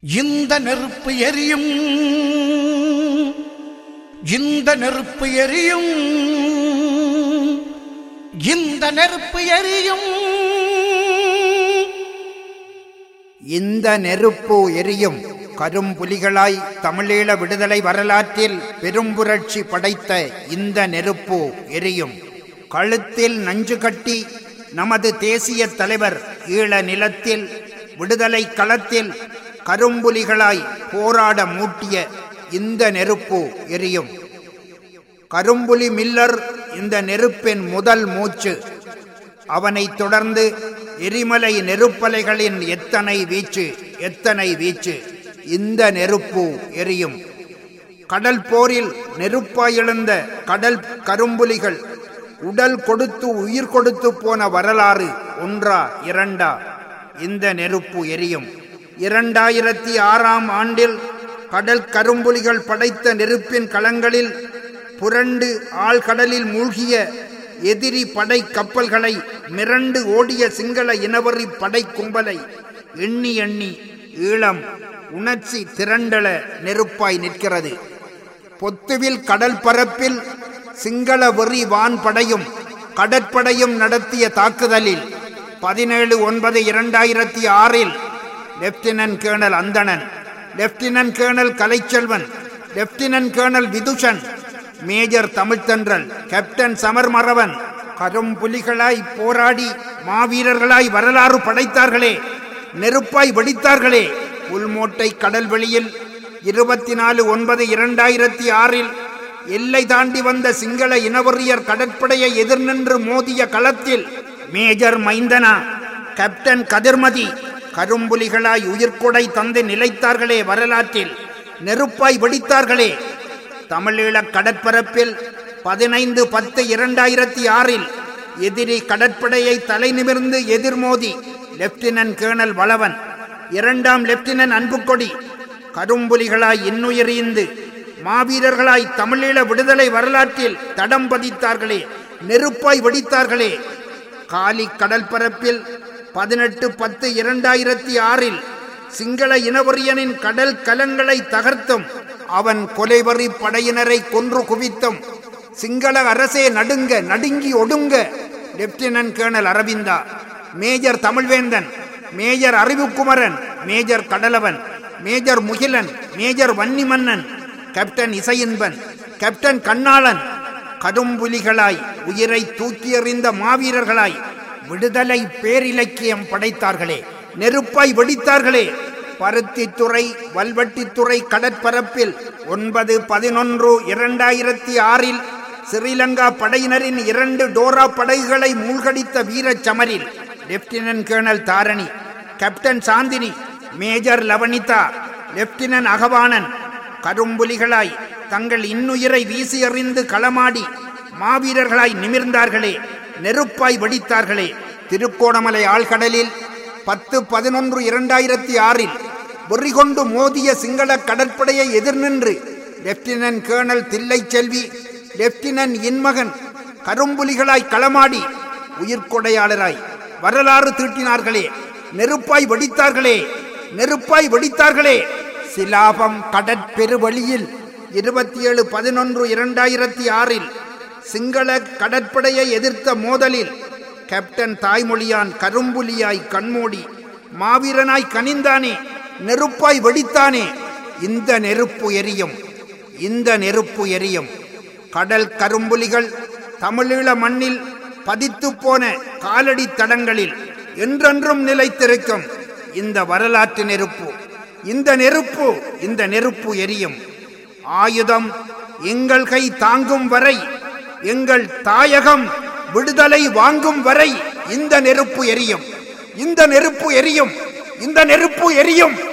இந்த நெருப்பு எரியும். இந்த நெருப்பு எரியும். இந்த நெருப்பு எரியும். இந்த நெருப்பு எரியும். கரும்புலிகளாய் தமிழீழ விடுதலை வரலாற்றில் பெரும்புரட்சி படைத்த இந்த நெருப்பு எரியும். கழுத்தில் நஞ்சு கட்டி நமது தேசிய தலைவர் ஈழ நிலத்தில் விடுதலை களத்தில் கரும்புலிகளாய் போராட மூட்டிய இந்த நெருப்பு எரியும். கரும்புலி மில்லர் இந்த நெருப்பின் முதல் மூச்சு. அவனைத் தொடர்ந்து எரிமலை நெருப்பலைகளின் எத்தனை வீச்சு எத்தனை வீச்சு இந்த நெருப்பு எரியும். கடல் போரில் நெருப்பாய் எழுந்த கடல் கரும்புலிகள் உடல் கொடுத்து உயிர் கொடுத்து போன வரலாறு ஒன்றா இரண்டா? இந்த நெருப்பு எரியும். இரண்டாயிரத்தி ஆறாம் ஆண்டில் கடல் கரும்புலிகள் படைத்த நெருப்பின் களங்களில் புரண்டு ஆழ்கடலில் மூழ்கிய எதிரி படை கப்பல்களை மிரண்டு ஓடிய சிங்கள இனவரி படை கும்பலை எண்ணி எண்ணி ஈழம் உணர்ச்சி திரண்டல நெருப்பாய் நிற்கிறது. பொத்துவில் கடல் பரப்பில் சிங்கள வெறி வான்படையும் கடற்படையும் நடத்திய தாக்குதலில் பதினேழு ஒன்பது இரண்டாயிரத்தி ஆறில் lieutenant colonel Anthanan lieutenant colonel Kalaichelvan lieutenant colonel Vithushan major Thamilthendral captain Samarmaravan கரும்புலிகளாய் போராடி மாவீரர்களாய் வரலாறு படைத்தார்களே நெருப்பாய் வெடித்தார்களே உள்மோட்டை கடல் வெளியில் இருபத்தி நாலு ஒன்பது இரண்டாயிரத்தி ஆறில் எல்லை தாண்டி வந்த சிங்கள இனவெறியர் கடற்படையை எதிர்நின்று மோதிய களத்தில் மேஜர் மைந்தனா கேப்டன் கதிர்மதி கரும்புலிகளாய் உயிர்கொடை தந்து நிலைத்தார்களே வரலாற்றில். நெருப்பாய் வெடித்தார்களே. தமிழீழ கடற்பரப்பில் பதினைந்து பத்து இரண்டாயிரத்தி ஆறில் எதிரி கடற்படையை தலைநிமிர்ந்து எதிர்மோதி லெப்டினன்ட் கேர்னல் வளவன் இரண்டாம் லெப்டினன்ட் அன்புக்கொடி கரும்புலிகளாய் இன்னுயிரிந்து மாவீரர்களாய் தமிழீழ விடுதலை வரலாற்றில் தடம் பதித்தார்களே நெருப்பாய் வெடித்தார்களே. காலி கடற்பரப்பில் பதினெட்டு பத்து இரண்டாயிரத்தி ஆறில் சிங்கள இனவரியனின் கடல் கலங்களை தகர்த்தும் அவன் கொலைவரி படையினரை கொன்று குவித்தும் சிங்கள அரசே நடுங்க நடுங்கி ஒடுங்க lieutenant colonel Aravinda major Tamilvendhan major Arivukumaran major Kadalavan major Mugilan major Vannimannan captain Isaiyinban captain Kannalan கடும்புலிகளாய் உயிரை தூக்கி எறிந்த மாவீரர்களாய் விடுதலை பேரிலக்கியம் படைத்தார்களே நெருப்பாய் வெடித்தார்களே. பருத்தித்துறை வல்வெட்டித்துறை கடற்பரப்பில் ஒன்பது பதினொன்று இரண்டாயிரத்தி ஆறில் ஸ்ரீலங்கா படையினரின் இரண்டு டோரா படைகளை மூழ்கடித்த வீரச் சமரில் lieutenant colonel Tharani captain Santhini major Lavanitha lieutenant Agavanan கரும்புலிகளாய் தங்கள் இன்னுயிரை வீசி எறிந்து களமாடி மாவீரர்களாய் நிமிர்ந்தார்களே. நெருப்பாய் வடித்தார்களே. திருக்கோணமலை ஆழ்கடலில் பத்து பதினொன்று இரண்டாயிரத்தி ஆறில் வெறிகொண்டு மோதிய சிங்கள கடற்படையை எதிர்நின்று lieutenant colonel Thillai Selvi lieutenant Inmagan கரும்புலிகளாய் களமாடி உயிர்கொடையாளராய் வரலாறு தீட்டினார்களே. நெருப்பாய் வடித்தார்களே நெருப்பாய் வடித்தார்களே. சிலாபம் கடற்பெருவழியில் இருபத்தி ஏழு பதினொன்று இரண்டாயிரத்தி ஆறில் சிங்கள கடற்படையை எதிர்த்த மோதலில் கேப்டன் தாய்மொழியான் கரும்புலியாய் கண்மூடி மாவீரனாய் கனிந்தானே நெருப்பாய் வெடித்தானே. இந்த நெருப்பு எரியும் இந்த நெருப்பு எரியும். கடல் கரும்புலிகள் தமிழீழ மண்ணில் பதித்து போன காலடி தடங்களில் என்றென்றும் நிலைத்திருக்கும். இந்த வரலாற்று நெருப்பு இந்த நெருப்பு இந்த நெருப்பு எரியும். ஆயுதம் எங்கள் கை தாங்கும் வரை எங்கள் தாயகம் விடுதலை வாங்கும் வரை இந்த நெருப்பு எரியும். இந்த நெருப்பு எரியும். இந்த நெருப்பு எரியும்.